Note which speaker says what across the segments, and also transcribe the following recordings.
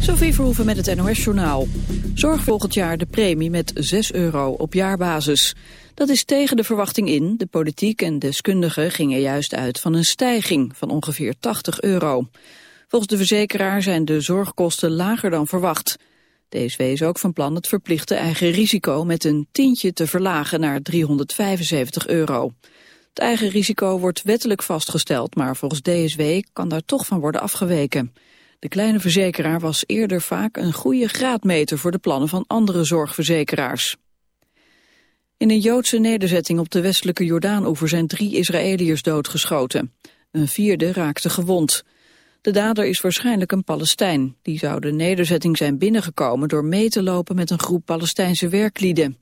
Speaker 1: Sophie Verhoeven met het NOS-journaal. Zorg volgend jaar de premie met 6 euro op jaarbasis. Dat is tegen de verwachting in. De politiek en deskundigen gingen juist uit van een stijging van ongeveer 80 euro. Volgens de verzekeraar zijn de zorgkosten lager dan verwacht. DSW is ook van plan het verplichte eigen risico met een tientje te verlagen naar 375 euro. Het eigen risico wordt wettelijk vastgesteld, maar volgens DSW kan daar toch van worden afgeweken. De kleine verzekeraar was eerder vaak een goede graadmeter voor de plannen van andere zorgverzekeraars. In een Joodse nederzetting op de westelijke Jordaanoever zijn drie Israëliërs doodgeschoten. Een vierde raakte gewond. De dader is waarschijnlijk een Palestijn. Die zou de nederzetting zijn binnengekomen door mee te lopen met een groep Palestijnse werklieden.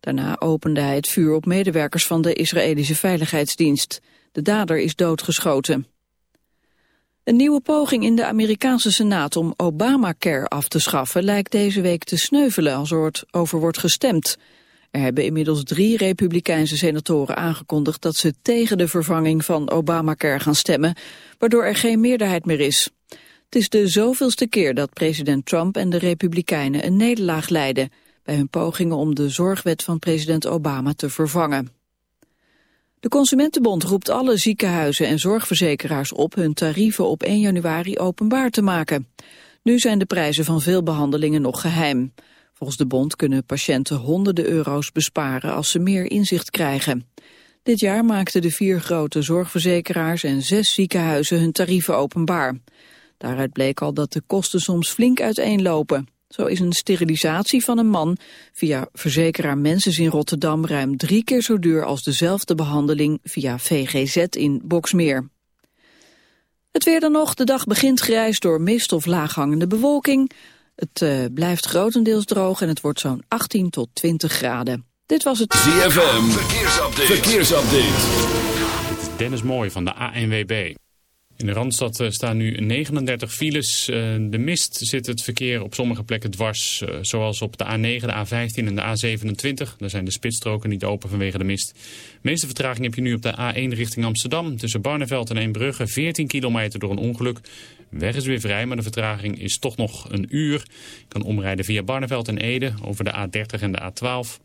Speaker 1: Daarna opende hij het vuur op medewerkers van de Israëlische Veiligheidsdienst. De dader is doodgeschoten. Een nieuwe poging in de Amerikaanse Senaat om Obamacare af te schaffen lijkt deze week te sneuvelen als er over wordt gestemd. Er hebben inmiddels drie republikeinse senatoren aangekondigd dat ze tegen de vervanging van Obamacare gaan stemmen, waardoor er geen meerderheid meer is. Het is de zoveelste keer dat president Trump en de republikeinen een nederlaag leiden bij hun pogingen om de zorgwet van president Obama te vervangen. De Consumentenbond roept alle ziekenhuizen en zorgverzekeraars op hun tarieven op 1 januari openbaar te maken. Nu zijn de prijzen van veel behandelingen nog geheim. Volgens de bond kunnen patiënten honderden euro's besparen als ze meer inzicht krijgen. Dit jaar maakten de vier grote zorgverzekeraars en zes ziekenhuizen hun tarieven openbaar. Daaruit bleek al dat de kosten soms flink uiteenlopen. Zo is een sterilisatie van een man via verzekeraar Menses in Rotterdam ruim drie keer zo duur als dezelfde behandeling via VGZ in Boksmeer. Het weer dan nog. De dag begint grijs door mist of laaghangende bewolking. Het uh, blijft grotendeels droog en het wordt zo'n 18 tot 20 graden. Dit was het
Speaker 2: ZFM. Verkeersupdate. Verkeersupdate.
Speaker 3: Dit is Dennis Mooij van de ANWB. In de Randstad eh, staan nu 39 files. Eh, de mist zit het verkeer op sommige plekken dwars. Eh, zoals op de A9, de A15 en de A27. Daar zijn de spitsstroken niet open vanwege de mist. De meeste vertraging heb je nu op de A1 richting Amsterdam. Tussen Barneveld en Eembrugge 14 kilometer door een ongeluk. Weg is weer vrij, maar de vertraging is toch nog een uur. Je kan omrijden via Barneveld en Ede over de A30 en de A12.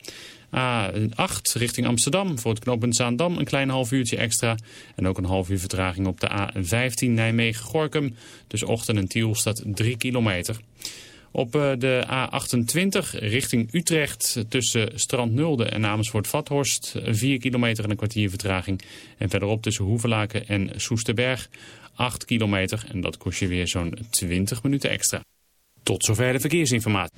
Speaker 3: A8 richting Amsterdam voor het knooppunt Zaandam een klein half uurtje extra. En ook een half uur vertraging op de A15 Nijmegen-Gorkum. Dus Ochten en Tiel staat 3 kilometer. Op eh, de A28 richting Utrecht tussen Strand Nulde en Amersfoort-Vathorst 4 kilometer en een kwartier vertraging. En verderop tussen Hoevelaken en Soesterberg 8 kilometer en dat kost je weer zo'n 20 minuten extra. Tot zover de verkeersinformatie.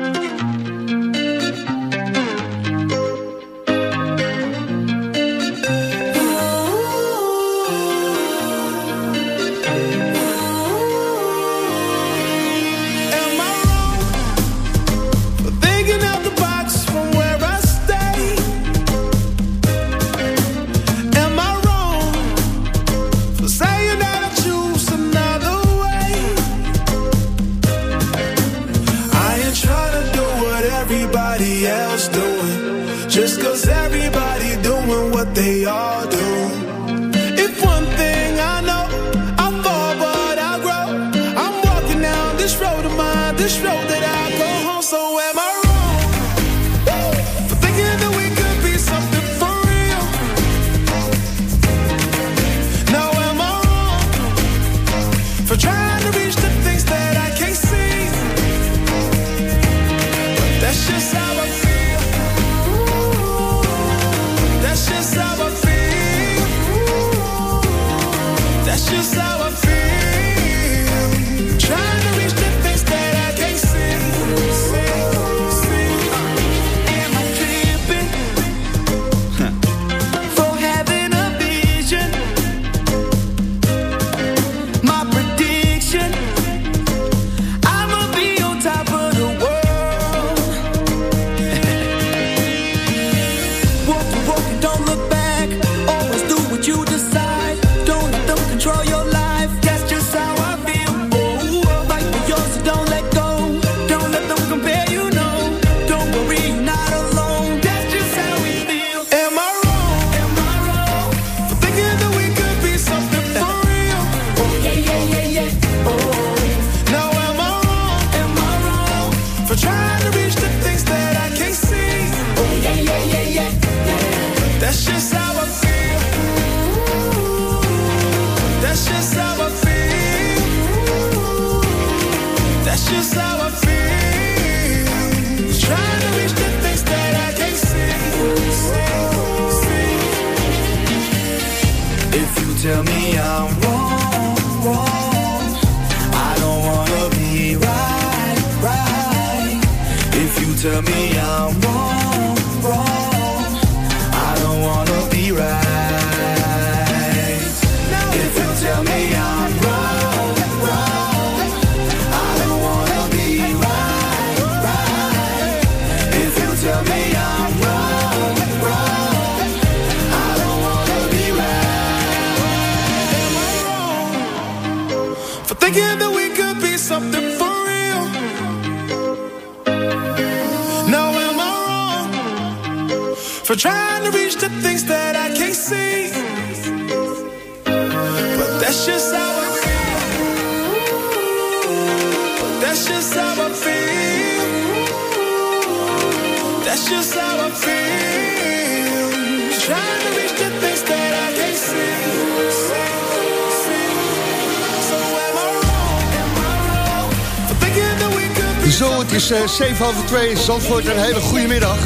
Speaker 4: Het is uh, eh, 7 over 2. Zandvoort, een hele goede middag.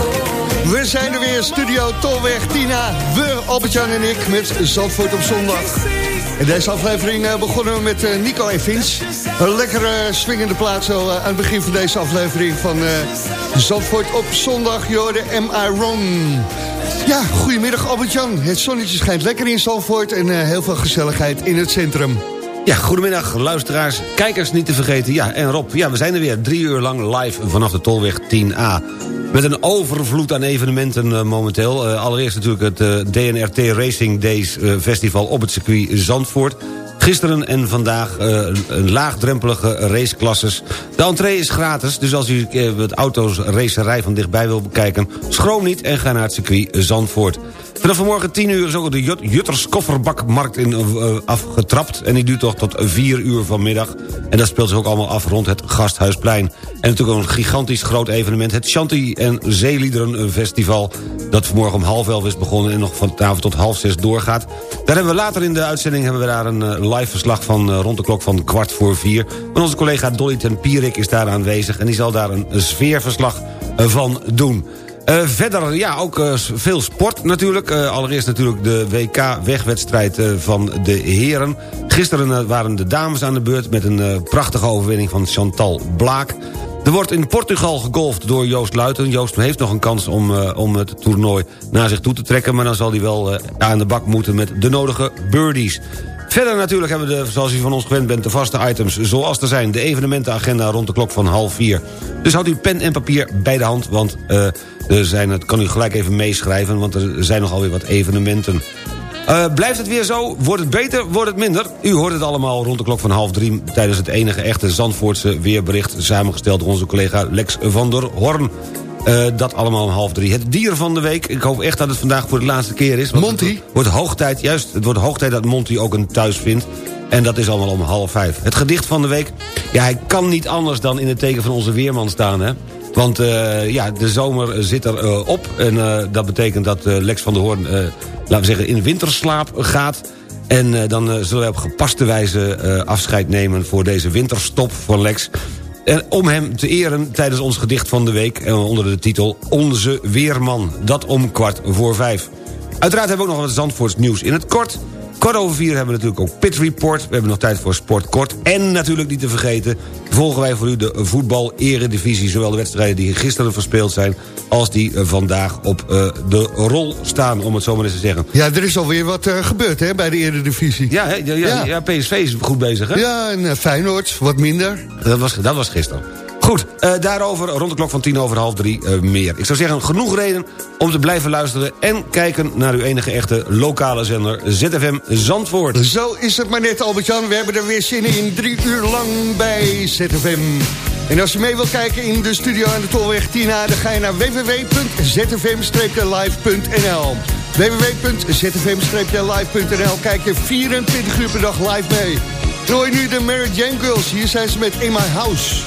Speaker 4: We zijn er weer, Studio Tolweg, Tina, we, Albert-Jan en ik... met Zandvoort op zondag. In deze aflevering uh, begonnen we met uh, Nico en Vins. Een lekkere swingende plaats zo aan het begin van deze aflevering van Zandvoort op zondag. Jorde I Wrong? Ja, goedemiddag Albert-Jan. Het zonnetje schijnt lekker in Zandvoort en heel veel gezelligheid in het centrum.
Speaker 5: Ja, goedemiddag luisteraars, kijkers niet te vergeten. Ja, en Rob, ja, we zijn er weer drie uur lang live vanaf de Tolweg 10A. Met een overvloed aan evenementen uh, momenteel. Uh, allereerst natuurlijk het eh, DNRT Racing Days festival op het circuit Zandvoort. Gisteren en vandaag een laagdrempelige raceklasses. De entree is gratis, dus als u het auto's racerij van dichtbij wil bekijken... schroom niet en ga naar het circuit Zandvoort. Vanaf vanmorgen 10 uur is ook de Jutters kofferbakmarkt in, uh, afgetrapt. En die duurt toch tot 4 uur vanmiddag. En dat speelt zich ook allemaal af rond het Gasthuisplein. En natuurlijk een gigantisch groot evenement. Het Shanti en Zeeliederen Festival. Dat vanmorgen om half elf is begonnen en nog vanavond tot half zes doorgaat. Daar hebben we later in de uitzending hebben we daar een uh, live verslag van rond de klok van kwart voor vier. En onze collega Dolly ten Pierik is daar aanwezig... en die zal daar een sfeerverslag van doen. Uh, verder, ja, ook veel sport natuurlijk. Allereerst natuurlijk de WK-wegwedstrijd van de heren. Gisteren waren de dames aan de beurt met een prachtige overwinning van Chantal Blaak. Er wordt in Portugal gegolfd door Joost Luiten. Joost heeft nog een kans om, om het toernooi naar zich toe te trekken... maar dan zal hij wel aan de bak moeten met de nodige birdies. Verder natuurlijk hebben we, de, zoals u van ons gewend bent... de vaste items zoals er zijn. De evenementenagenda rond de klok van half vier. Dus houdt u pen en papier bij de hand... want uh, er zijn, het kan u gelijk even meeschrijven... want er zijn nogal weer wat evenementen. Uh, blijft het weer zo? Wordt het beter? Wordt het minder? U hoort het allemaal rond de klok van half drie... tijdens het enige echte Zandvoortse weerbericht... samengesteld door onze collega Lex van der Horn. Uh, dat allemaal om half drie. Het dier van de week. Ik hoop echt dat het vandaag voor de laatste keer is.
Speaker 4: Monty.
Speaker 5: Het wordt hoog tijd, juist, het wordt hoog tijd dat Monty ook een thuis vindt. En dat is allemaal om half vijf. Het gedicht van de week. Ja, hij kan niet anders dan in het teken van onze weerman staan, hè. Want uh, ja, de zomer zit er uh, op. En dat betekent dat Lex van der Hoorn, laten we zeggen, in winterslaap gaat. En dan zullen wij op gepaste wijze afscheid nemen voor deze winterstop voor Lex. Om hem te eren tijdens ons gedicht van de week... Eh, onder de titel Onze Weerman. Dat om kwart voor vijf. Uiteraard hebben we ook nog wat Zandvoorts nieuws in het kort... Kort over vier hebben we natuurlijk ook Pit Report. We hebben nog tijd voor Sport Kort. En natuurlijk niet te vergeten... volgen wij voor u de voetbal-eredivisie. Zowel de wedstrijden die gisteren verspeeld zijn... als die eh, vandaag op uh, de rol staan, om het zo maar eens te zeggen.
Speaker 4: Ja, er is alweer wat uh, gebeurd hè, bij de eredivisie.
Speaker 5: Ja, ja, ja, ja. ja PSV is goed bezig, hè?
Speaker 4: Ja, en uh, Feyenoord, wat minder.
Speaker 5: Dat was, dat was gisteren. Goed, uh, daarover rond de klok van tien over half drie uh, meer. Ik zou zeggen, genoeg reden om te blijven luisteren... en kijken naar uw enige echte lokale zender ZFM Zandvoort.
Speaker 4: Zo is het maar net, Albert-Jan. We hebben er weer zin in, drie uur lang bij ZFM. En als je mee wilt kijken in de studio aan de Tolweg Tina... dan ga je naar www.zfm-live.nl www.zfm-live.nl Kijk je 24 uur per dag live mee. Doe nu de Mary Jane Girls. Hier zijn ze met In My House.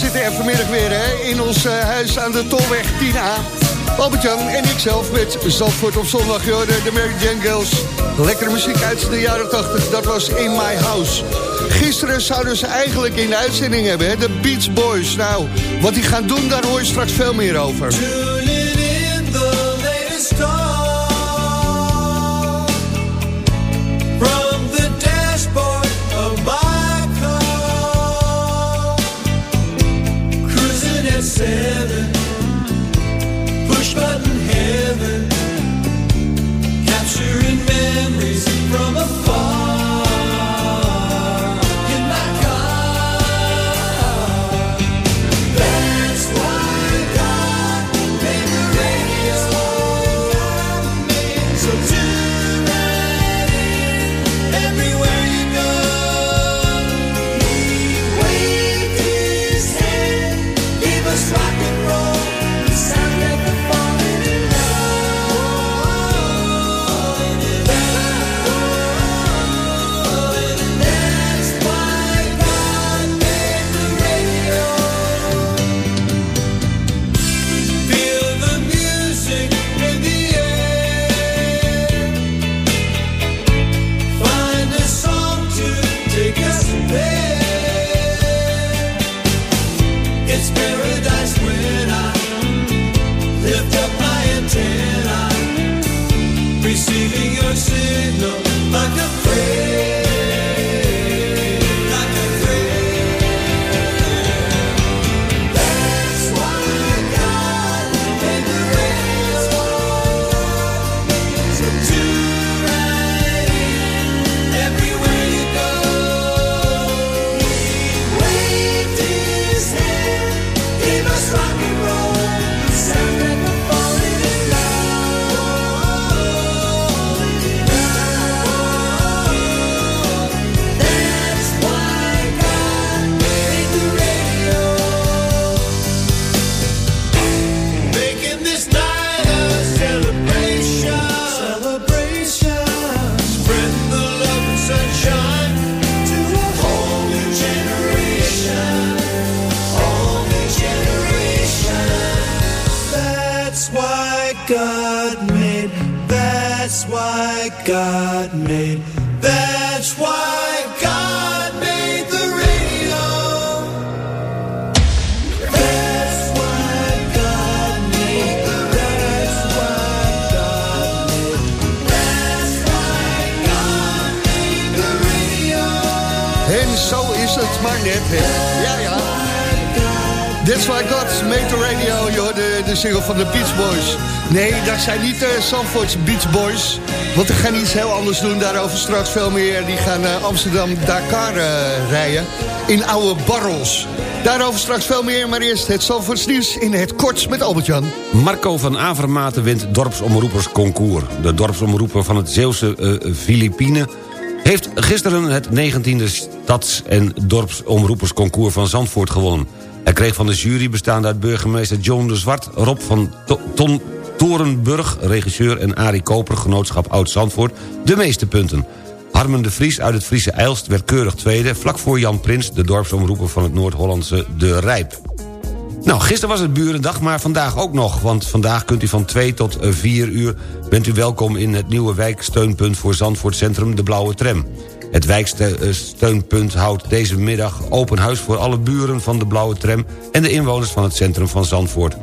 Speaker 4: Zitten er vanmiddag weer hè, in ons uh, huis aan de Tolweg 10A. Albert-Jan en ik zelf met Zandvoort op zondag. De Mary Jane Girls. Lekkere muziek uit de jaren 80, dat was In My House. Gisteren zouden ze eigenlijk in de uitzending hebben, hè, de Beach Boys. Nou, wat die gaan doen, daar hoor je straks veel meer over. Zandvoortse Beach Boys. Want die gaan iets heel anders doen. Daarover straks veel meer. Die gaan uh, Amsterdam-Dakar uh, rijden. In oude barrels. Daarover straks veel meer. Maar eerst het Zandvoorts nieuws in het kort met Albert-Jan.
Speaker 5: Marco van Avermaten wint dorpsomroepersconcours. De dorpsomroeper van het Zeeuwse uh, Filipine... heeft gisteren het 19e stads- en dorpsomroepersconcours van Zandvoort gewonnen. Hij kreeg van de jury bestaande uit burgemeester John de Zwart... Rob van Ton Torenburg, regisseur en Arie Koper... genootschap Oud-Zandvoort, de meeste punten. Harmen de Vries uit het Friese Eilst werd keurig tweede... vlak voor Jan Prins, de dorpsomroeper van het Noord-Hollandse De Rijp. Nou, gisteren was het Burendag, maar vandaag ook nog. Want vandaag kunt u van 2 tot 4 uur... bent u welkom in het nieuwe wijksteunpunt voor Zandvoort Centrum... de Blauwe Tram. Het wijksteunpunt houdt deze middag open huis voor alle buren van de Blauwe Tram... en de inwoners van het centrum van Zandvoort.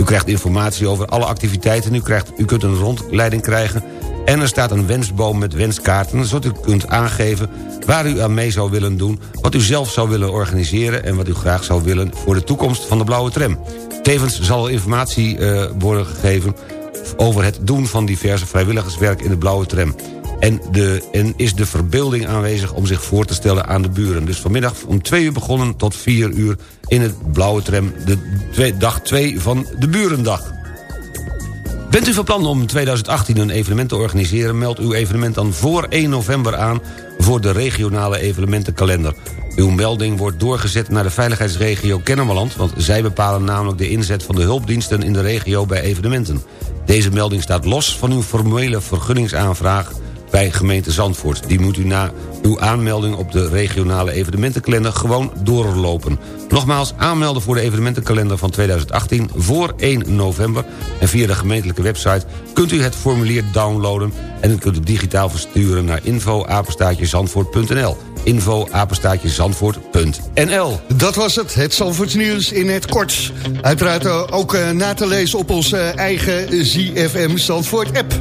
Speaker 5: U krijgt informatie over alle activiteiten. U, krijgt, u kunt een rondleiding krijgen en er staat een wensboom met wenskaarten... zodat u kunt aangeven waar u aan mee zou willen doen... wat u zelf zou willen organiseren... en wat u graag zou willen voor de toekomst van de Blauwe Tram. Tevens zal er informatie uh, worden gegeven over het doen van diverse vrijwilligerswerk in de Blauwe Tram. En, de, en is de verbeelding aanwezig om zich voor te stellen aan de buren. Dus vanmiddag om twee uur begonnen tot vier uur in het blauwe tram... de dag 2 van de Burendag. Bent u van plan om in 2018 een evenement te organiseren... meld uw evenement dan voor 1 november aan voor de regionale evenementenkalender. Uw melding wordt doorgezet naar de veiligheidsregio Kennemerland... want zij bepalen namelijk de inzet van de hulpdiensten in de regio bij evenementen. Deze melding staat los van uw formele vergunningsaanvraag bij gemeente Zandvoort. Die moet u na uw aanmelding op de regionale evenementenkalender gewoon doorlopen. Nogmaals, aanmelden voor de evenementenkalender van 2018 voor 1 november. En via de gemeentelijke website kunt u het formulier downloaden... en u kunt het digitaal versturen naar info-zandvoort.nl info zandvoort.nl.
Speaker 4: Dat was het, het Zandvoortsnieuws in het kort. Uiteraard eh, ook uh, na te lezen op onze eigen ZFM Zandvoort app.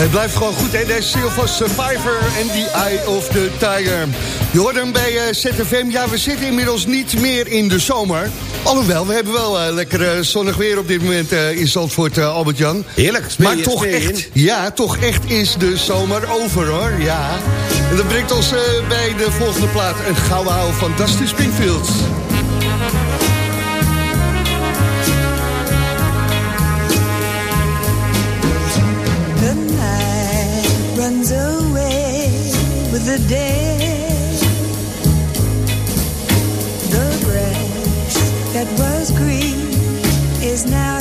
Speaker 4: Het blijft gewoon goed, hè? De Silver Survivor en The Eye of the Tiger. Je hoort hem bij eh, ZFM. Ja, we zitten inmiddels niet meer in de zomer. Alhoewel, we hebben wel uh, lekker uh, zonnig weer op dit moment uh, in Zandvoort, Albert-Jan.
Speaker 5: Heerlijk,
Speaker 4: Maar toch echt, ja, toch echt is de zomer over, hoor. Ja. En dat brengt ons bij de volgende plaat. Een gouden hou van Dusty Springfield. Now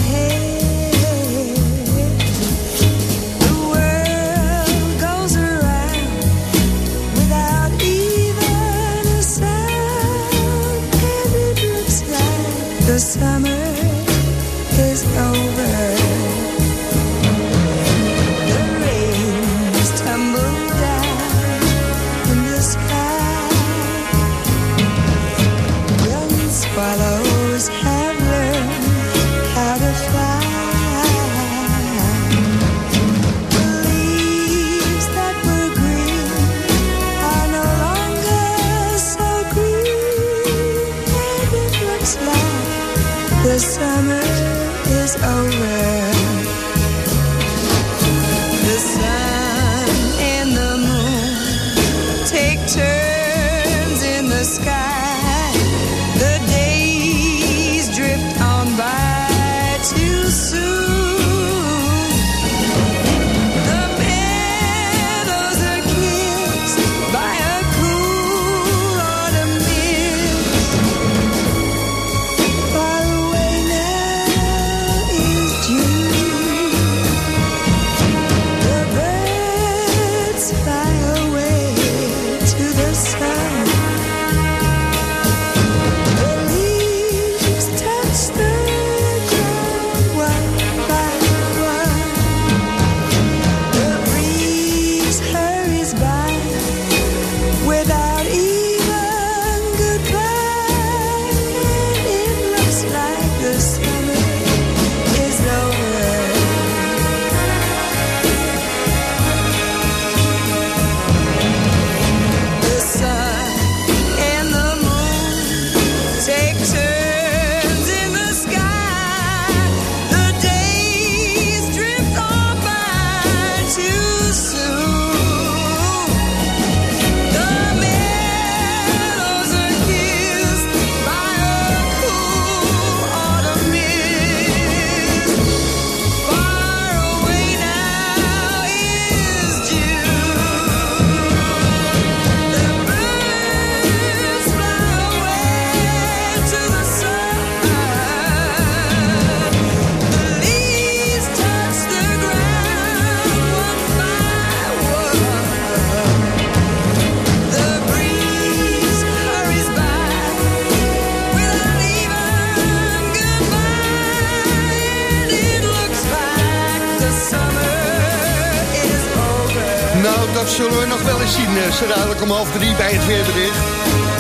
Speaker 6: om half drie bij het weerbericht.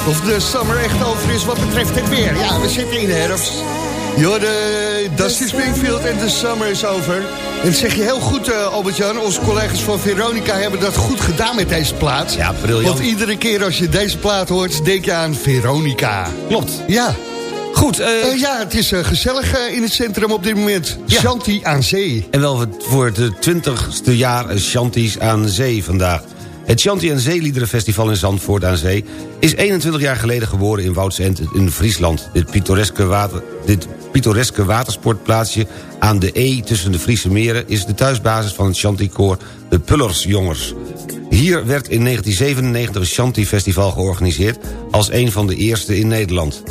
Speaker 6: Of de summer echt over is wat betreft het weer. Ja, we zitten in de herfst. de Dusty Springfield en de summer is over. En dat zeg je heel goed, uh, Albert-Jan. Onze collega's van Veronica hebben dat goed gedaan met deze plaat.
Speaker 5: Ja, briljant.
Speaker 6: Want iedere keer als je deze plaat hoort, denk je aan Veronica.
Speaker 5: Klopt.
Speaker 6: Ja.
Speaker 5: Goed.
Speaker 6: Uh, ja, het is gezellig in het centrum op dit moment. Ja. Shanti aan zee.
Speaker 5: En wel voor het twintigste jaar Shanties aan zee vandaag. Het Shanti en Zeeliederenfestival in Zandvoort aan Zee... is 21 jaar geleden geboren in Woudsend in Friesland. Dit pittoreske, water, dit pittoreske watersportplaatsje aan de E tussen de Friese meren... is de thuisbasis van het Shanti-koor de Pullersjongers. Hier werd in 1997 een Shanti-festival georganiseerd... als een van de eerste in Nederland.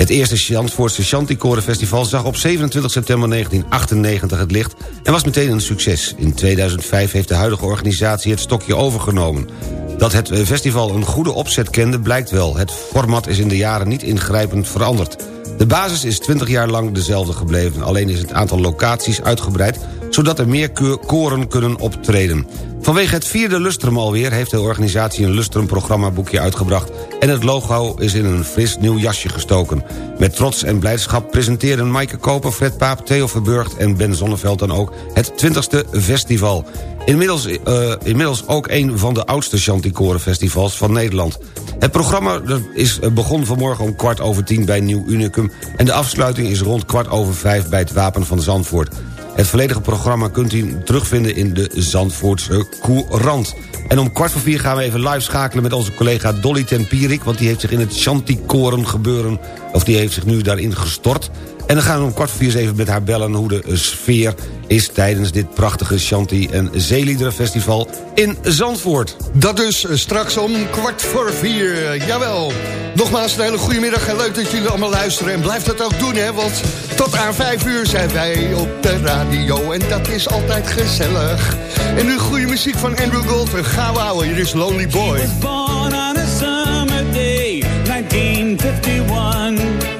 Speaker 5: Het eerste Zandvoortse Festival zag op 27 september 1998 het licht... en was meteen een succes. In 2005 heeft de huidige organisatie het stokje overgenomen. Dat het festival een goede opzet kende blijkt wel. Het format is in de jaren niet ingrijpend veranderd. De basis is 20 jaar lang dezelfde gebleven. Alleen is het aantal locaties uitgebreid... zodat er meer koren kunnen optreden. Vanwege het vierde lustrum alweer heeft de organisatie een lustrum programmaboekje uitgebracht... en het logo is in een fris nieuw jasje gestoken. Met trots en blijdschap presenteerden Maaike Koper, Fred Paap, Theo Verburgt en Ben Zonneveld dan ook het 20ste festival. Inmiddels, uh, inmiddels ook een van de oudste Chanticoren-festivals van Nederland. Het programma is eh, begon vanmorgen om kwart over tien bij Nieuw Unicum... en de afsluiting is rond kwart over vijf bij het Wapen van Zandvoort. Het volledige programma kunt u terugvinden in de Zandvoortse Courant. En om kwart voor vier gaan we even live schakelen met onze collega Dolly Tempierik... want die heeft zich in het Chanticoren gebeuren... of die heeft zich nu daarin gestort... En dan gaan we om kwart voor vier even met haar bellen... hoe de sfeer is tijdens dit prachtige Chanti- en Zeeliederenfestival in Zandvoort.
Speaker 6: Dat dus eh, straks om kwart voor vier, jawel. Nogmaals een hele goede middag en leuk dat jullie allemaal luisteren. En blijf dat ook doen, hè, want tot aan vijf uur zijn wij op de radio. En dat is altijd gezellig. En nu goede muziek van Andrew Gold. En gaan we houden, hier is Lonely Boy. Born on a summer day, 1951.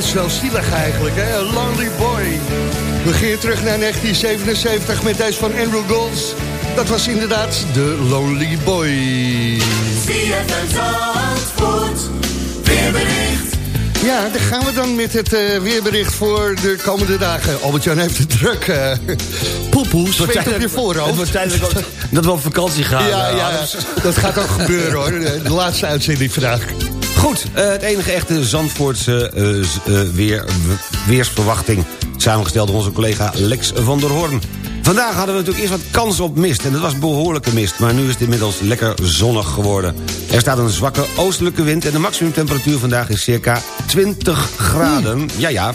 Speaker 4: Best wel zielig eigenlijk, hè? A Lonely Boy. We gingen terug naar 1977 met deze van Andrew Golds. Dat was inderdaad de Lonely Boy. Ja, dan gaan we dan met het eh, weerbericht voor de komende dagen. Albert-Jan heeft het druk. Uh, Poepoe, zweet op je
Speaker 5: Het
Speaker 4: voorhoofd.
Speaker 5: wordt tijdelijk ook dat we op vakantie gaan.
Speaker 4: Ja,
Speaker 5: eh,
Speaker 4: ja, dat gaat ook gebeuren hoor. De laatste uitzending vandaag.
Speaker 5: Goed, eh, het enige echte Zandvoortse eh, eh, weer, weersverwachting. Samengesteld door onze collega Lex van der Hoorn. Vandaag hadden we natuurlijk eerst wat kans op mist. En dat was behoorlijke mist. Maar nu is het inmiddels lekker zonnig geworden. Er staat een zwakke oostelijke wind. En de maximumtemperatuur vandaag is circa 20 graden. Ja, ja.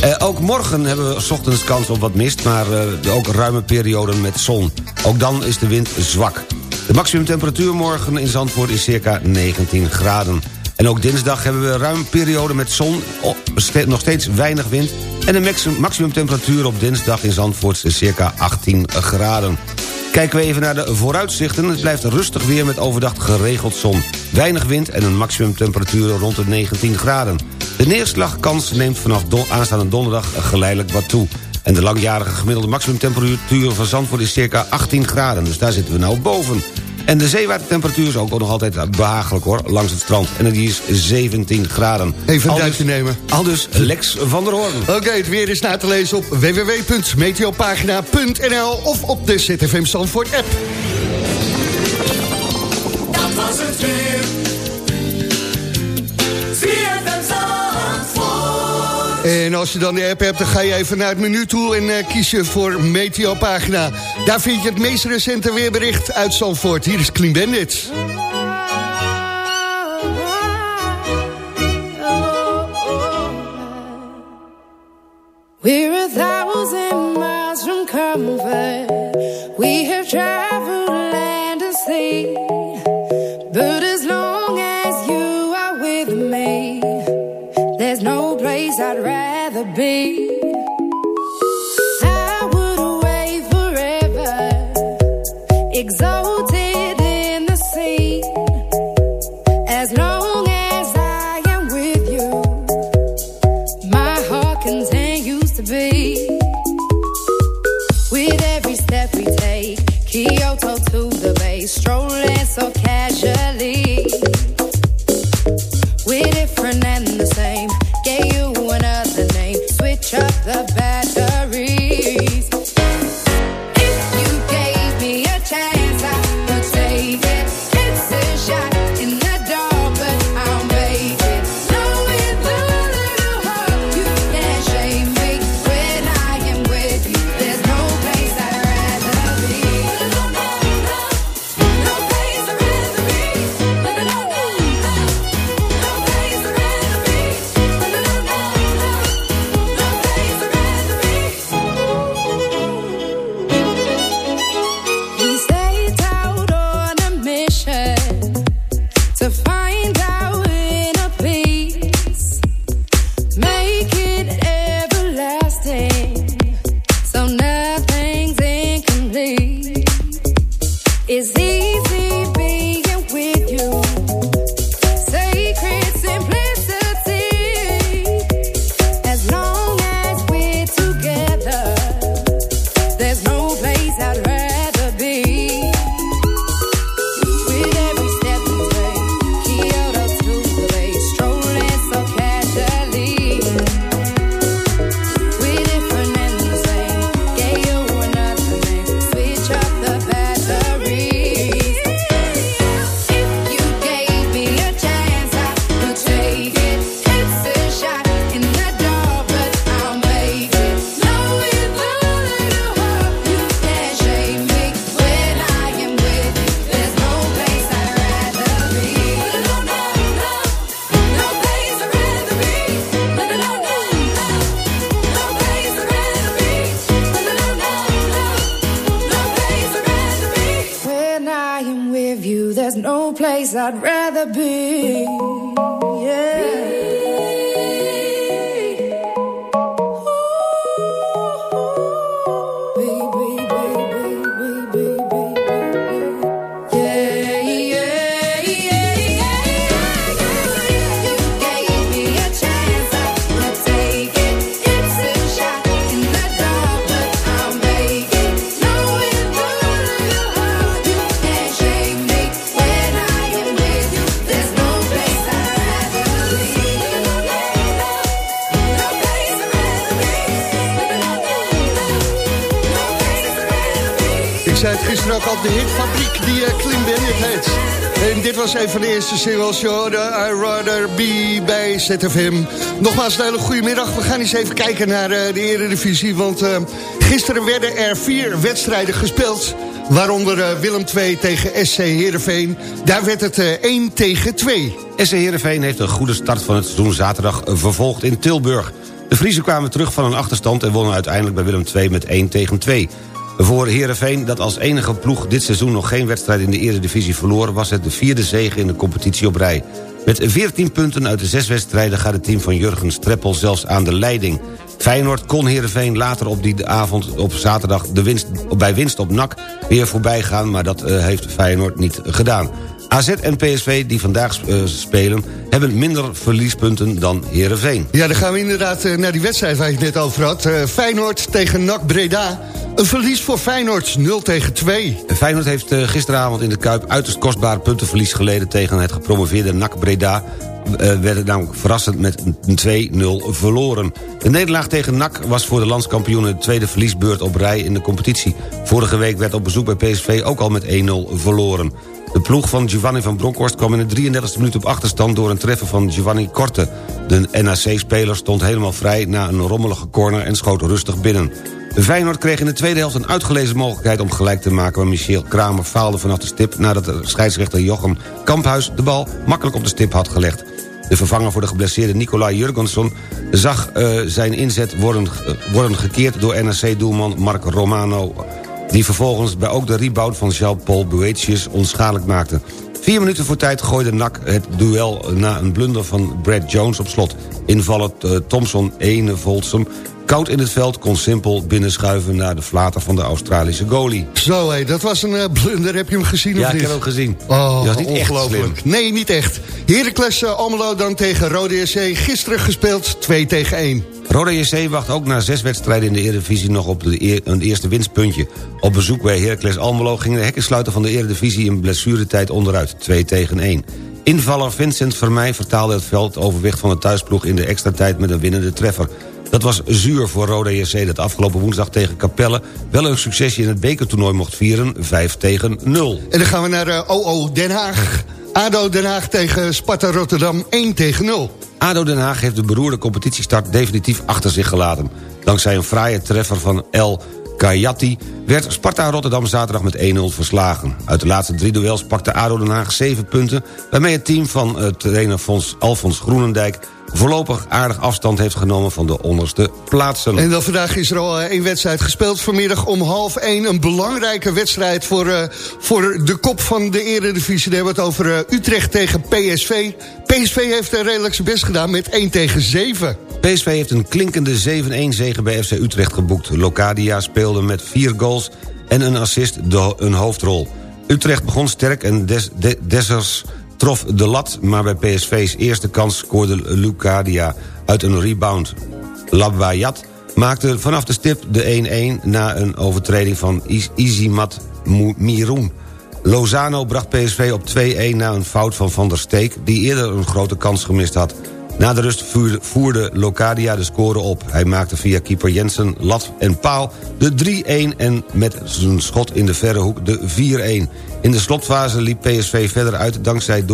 Speaker 5: Eh, ook morgen hebben we 's ochtends kans op wat mist, maar eh, ook ruime perioden met zon. Ook dan is de wind zwak. De maximumtemperatuur morgen in Zandvoort is circa 19 graden. En ook dinsdag hebben we ruim periode met zon, nog steeds weinig wind... en de maximum- maximumtemperatuur op dinsdag in Zandvoort is circa 18 graden. Kijken we even naar de vooruitzichten. Het blijft rustig weer met overdag geregeld zon. Weinig wind en een maximumtemperatuur rond de 19 graden. De neerslagkans neemt vanaf aanstaande donderdag geleidelijk wat toe. En de langjarige gemiddelde maximumtemperatuur van Zandvoort is circa 18 graden. Dus daar zitten we nou boven. En de zeewatertemperatuur is ook nog altijd behagelijk hoor, langs het strand. En die is 17 graden.
Speaker 4: Even een duimpje nemen.
Speaker 5: Al dus Lex van der Hoorn.
Speaker 4: Oké, het weer is na te lezen op www.meteopagina.nl of op de ZFM Zandvoort app.
Speaker 7: Dat was het weer.
Speaker 4: En als je dan de app hebt, dan ga je even naar het menu toe en eh, kies je voor Meteopagina. Daar vind je het meest recente weerbericht uit Zandvoort. Hier is Clean Bandit.
Speaker 8: We're a thousand miles from comfort. We have traveled be.
Speaker 4: Gisteren ook al, de hitfabriek die uh, Clean Bandit heet. En dit was een van de eerste singles, de I Rather Be bij ZFM. Nogmaals een hele goede middag. We gaan eens even kijken naar uh, de Eredivisie, want uh, gisteren werden er vier wedstrijden gespeeld. Waaronder Willem 2 tegen SC Heerenveen. Daar werd het uh, 1 tegen 2.
Speaker 5: SC Heerenveen heeft een goede start van het seizoen zaterdag vervolgd in Tilburg. De Friesen kwamen terug van een achterstand en wonnen uiteindelijk bij Willem 2 met 1 tegen 2. Voor Heerenveen, dat als enige ploeg dit seizoen nog geen wedstrijd in de Eredivisie verloor... was het de vierde zege in de competitie op rij. Met 14 punten uit de zes wedstrijden gaat het team van Jurgen Streppel zelfs aan de leiding. Feyenoord kon Heerenveen later op die avond op zaterdag de winst, bij winst op NAC weer voorbij gaan... maar dat uh, heeft Feyenoord niet gedaan. AZ en PSV, die vandaag uh, spelen, hebben minder verliespunten dan Heerenveen.
Speaker 4: Ja, dan gaan we inderdaad uh, naar die wedstrijd waar je het net over had. Uh, Feyenoord tegen NAC Breda. Een verlies voor Feyenoord, 0 tegen 2.
Speaker 5: Feyenoord heeft gisteravond in de Kuip uiterst kostbare puntenverlies geleden... tegen het gepromoveerde NAC Breda werden namelijk verrassend met een 2-0 verloren. De nederlaag tegen NAC was voor de landskampioenen... de tweede verliesbeurt op rij in de competitie. Vorige week werd op bezoek bij PSV ook al met 1-0 verloren. De ploeg van Giovanni van Bronckhorst kwam in de 33e minuut op achterstand... door een treffen van Giovanni Korte. De NAC-speler stond helemaal vrij na een rommelige corner... en schoot rustig binnen. Feyenoord kreeg in de tweede helft een uitgelezen mogelijkheid om gelijk te maken... maar Michel Kramer faalde vanaf de stip... nadat de scheidsrechter Jochem Kamphuis de bal makkelijk op de stip had gelegd. De vervanger voor de geblesseerde Nicolai Jurgensson zag uh, zijn inzet worden, uh, worden gekeerd door NAC-doelman Mark Romano die vervolgens bij ook de rebound van Jean-Paul Boetius onschadelijk maakte. Vier minuten voor tijd gooide NAC het duel na een blunder van Brad Jones op slot. Invaller uh, Thompson Ene Volsum koud in het veld kon simpel binnenschuiven naar de flater van de Australische goalie.
Speaker 4: Zo hé, dat was een uh, blunder. Heb je hem gezien
Speaker 5: ja,
Speaker 4: of niet?
Speaker 5: ik heb hem gezien.
Speaker 4: Oh,
Speaker 5: was niet
Speaker 4: ongelooflijk. Nee, niet echt. Heracles uh, Almelo dan tegen Rode SC. Gisteren gespeeld 2 tegen 1.
Speaker 5: Rode JC wacht ook na zes wedstrijden in de Eredivisie nog op de een eerste winstpuntje. Op bezoek bij Heracles Almelo ging de hekkensluiter van de Eredivisie in blessuretijd onderuit, 2 tegen 1. Invaller Vincent Vermeij vertaalde het veldoverwicht van de thuisploeg in de extra tijd met een winnende treffer. Dat was zuur voor Rode JC dat afgelopen woensdag tegen Capelle... wel een succesje in het bekertoernooi mocht vieren, 5 tegen 0.
Speaker 4: En dan gaan we naar OO Den Haag. ADO Den Haag tegen Sparta Rotterdam 1 tegen 0.
Speaker 5: ADO Den Haag heeft de beroerde competitiestart definitief achter zich gelaten. Dankzij een fraaie treffer van El Kayati werd Sparta Rotterdam zaterdag met 1-0 verslagen. Uit de laatste drie duels pakte ADO Den Haag 7 punten... waarmee het team van uh, trainer Fons, Alfons Groenendijk voorlopig aardig afstand heeft genomen van de onderste plaatsen.
Speaker 4: En dan vandaag is er al één wedstrijd gespeeld. Vanmiddag om half één een belangrijke wedstrijd voor, uh, voor de kop van de eredivisie. Daar hebben we het over Utrecht tegen PSV. PSV heeft er redelijk zijn best gedaan met 1 tegen 7.
Speaker 5: PSV heeft een klinkende 7-1 zege bij FC Utrecht geboekt. Locadia speelde met vier goals en een assist een hoofdrol. Utrecht begon sterk en Des, de, Dessers trof de lat... maar bij PSV's eerste kans scoorde Lucadia uit een rebound. Labbayat maakte vanaf de stip de 1-1 na een overtreding van Izimat Miroun. Lozano bracht PSV op 2-1 na een fout van Van der Steek... die eerder een grote kans gemist had. Na de rust voerde, Locadia de score op. Hij maakte via keeper Jensen, lat en paal de 3-1... en met zijn schot in de verre hoek de 4-1. In de slotfase liep PSV verder uit... dankzij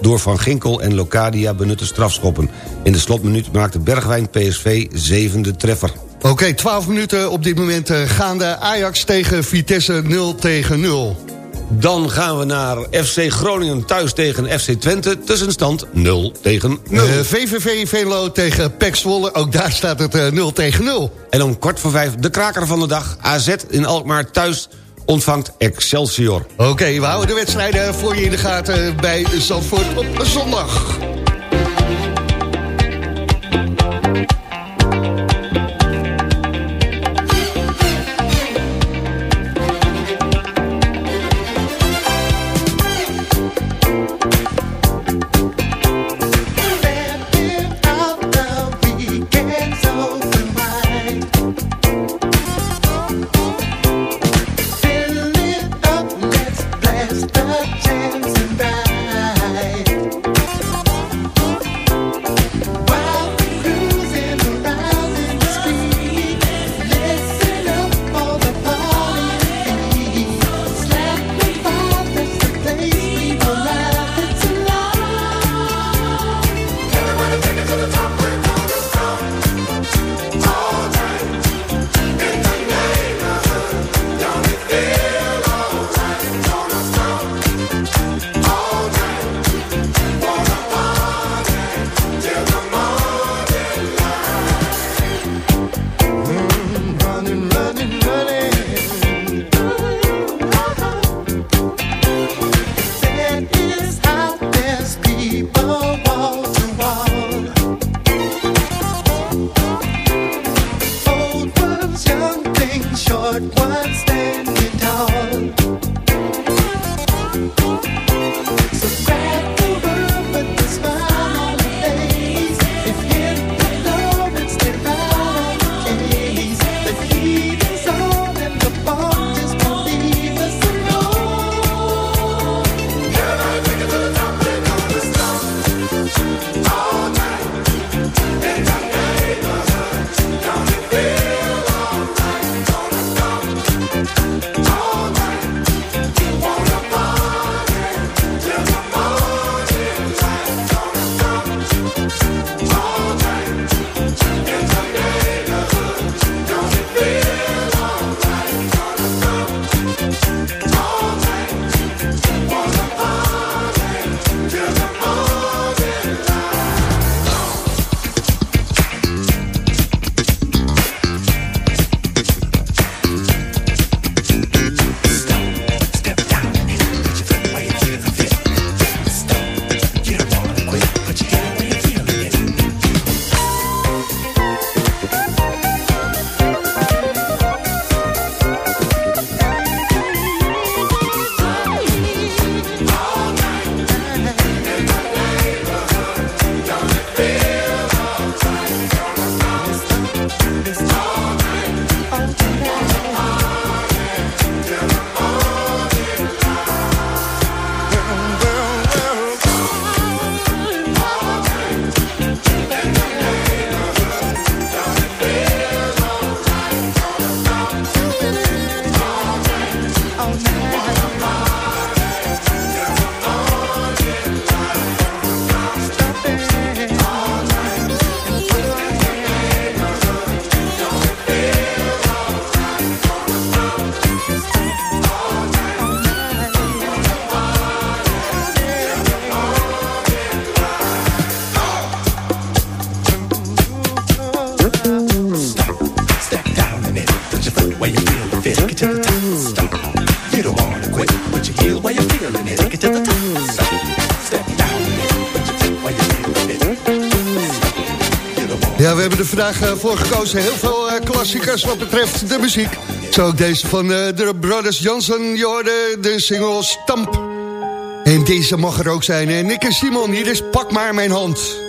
Speaker 5: door, Van Ginkel en Locadia benutte strafschoppen. In de slotminuut maakte Bergwijn PSV zevende treffer.
Speaker 4: Oké, okay, 12 minuten op dit moment uh, gaande. Ajax tegen Vitesse 0 tegen 0.
Speaker 5: Dan gaan we naar FC Groningen thuis tegen FC Twente. Tussenstand 0 tegen 0.
Speaker 4: Uh, VVV Velo tegen PEC Zwolle. Ook daar staat het uh, 0 tegen 0.
Speaker 5: En om kwart voor vijf de kraker van de dag. AZ in Alkmaar thuis ontvangt Excelsior.
Speaker 9: Oké, we houden de wedstrijden voor je in de gaten bij Zandvoort op zondag. Voor gekozen. Heel veel uh, klassiekers wat betreft de muziek. Zo ook deze van uh, de Brothers Johnson. Je hoorde de single Stamp. En deze mag er ook zijn. Nick en Simon, hier is Pak maar mijn hand.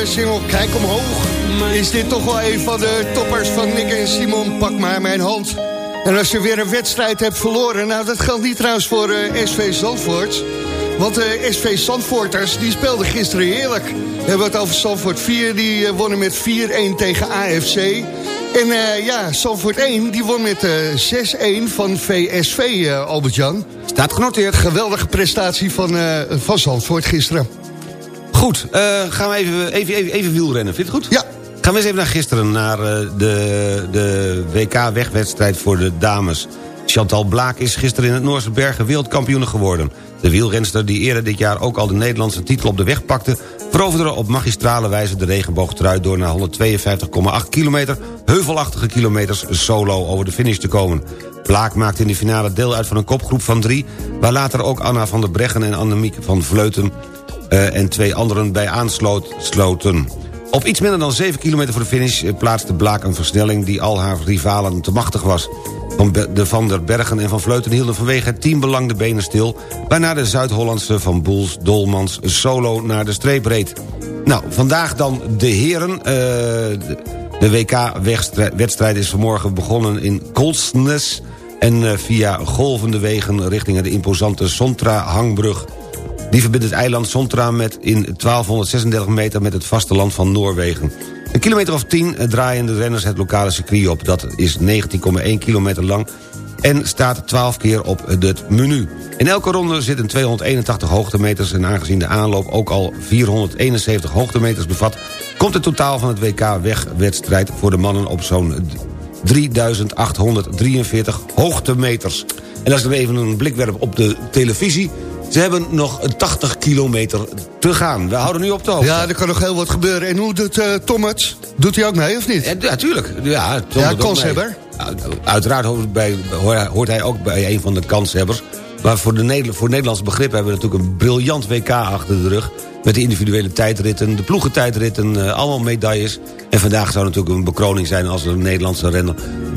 Speaker 10: de
Speaker 4: single Kijk Omhoog is dit toch wel een van de toppers van Nick en Simon. Pak maar mijn hand. En als je weer een wedstrijd hebt verloren... nou, dat geldt niet trouwens voor eh, SV Zandvoort. Want de SV Zandvoorters, die speelden gisteren heerlijk. We hebben het over Zandvoort 4, die eh, wonnen met 4-1 tegen AFC. En eh, ja, Zandvoort 1, die won met eh 6-1 van VSV, eh, Albert-Jan.
Speaker 5: Staat genoteerd.
Speaker 4: Geweldige prestatie van, eh, van Zandvoort gisteren.
Speaker 5: Goed, eh, gaan we even, even, even, even wielrennen. Vind je het goed?
Speaker 4: Ja.
Speaker 5: Gaan we eens even naar gisteren, naar eh, de, de WK-wegwedstrijd voor de dames. Chantal Blaak is gisteren in het Noorse Bergen wereldkampioen geworden. De wielrenster die eerder dit jaar ook al de Nederlandse titel op de weg pakte... veroverde op magistrale wijze de regenboogtrui... door na 152,8 kilometer heuvelachtige kilometers solo over de finish te komen. Blaak maakte in de finale deel uit van een kopgroep van drie... waar later ook Anna van der Breggen en Annemiek van Vleuten... eh, en twee anderen bij aansloten. Op iets minder dan 7 kilometer voor de finish eh, plaatste Blaak een versnelling... die al haar rivalen te machtig was. Van de Van der Bergen en Van Vleuten hielden vanwege het teambelang de benen stil... waarna de Zuid-Hollandse Van Boels Dolmans solo naar de streep reed. Nou, vandaag dan de heren. eh, de- WK-wedstrijd is vanmorgen begonnen in Kolsnes... en via golvende wegen richting de imposante Sontra-hangbrug... Die verbindt het eiland Sontra met in 1236 meter met het vasteland van Noorwegen. Een kilometer of 10 draaien de renners het lokale circuit op. Dat is 19,1 kilometer lang en staat 12 keer op het menu. In elke ronde zitten 281 hoogtemeters... en aangezien de aanloop ook al 471 hoogtemeters bevat... komt het totaal van het WK-wegwedstrijd voor de mannen op zo'n 3843 hoogtemeters. En als ik even een blik werp op de televisie... ze hebben nog 80 kilometer te gaan. We houden nu op de hoogte.
Speaker 4: Ja, er kan nog heel wat gebeuren. En hoe doet eh, Tom het? Doet hij ook mee, of niet?
Speaker 5: Ja, tuurlijk. Ja, Tom
Speaker 4: Ja, kanshebber.
Speaker 5: Uiteraard hoort, bij, hoort hij ook bij een van de kanshebbers. Maar voor, de Nederland, voor Nederlands begrip hebben we natuurlijk een briljant WK achter de rug. Met de individuele tijdritten, de ploegentijdritten, eh, allemaal medailles. En vandaag zou natuurlijk een bekroning zijn als een Nederlandse renner...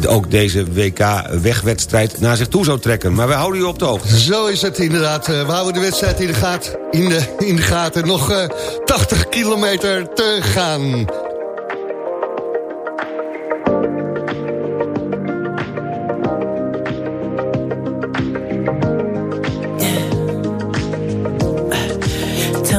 Speaker 5: ook deze WK-wegwedstrijd naar zich toe zou trekken. Maar wij houden u op de hoogte.
Speaker 4: Zo is het inderdaad. Eh, we houden de wedstrijd in de, gaten. in de, in de gaten. Nog eh, 80 kilometer te gaan.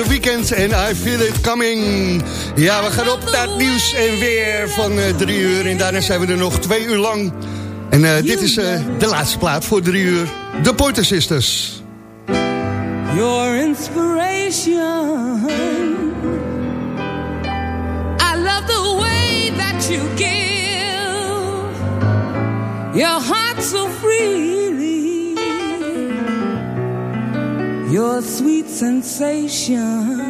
Speaker 4: The Weeknd en I Feel It Coming. Ja, we gaan op naar het nieuws en weer van eh, drie uur. En daarna zijn we er nog twee uur lang. En eh, dit is eh, de laatste plaat voor drie uur. De Porter Sisters.
Speaker 11: sensation.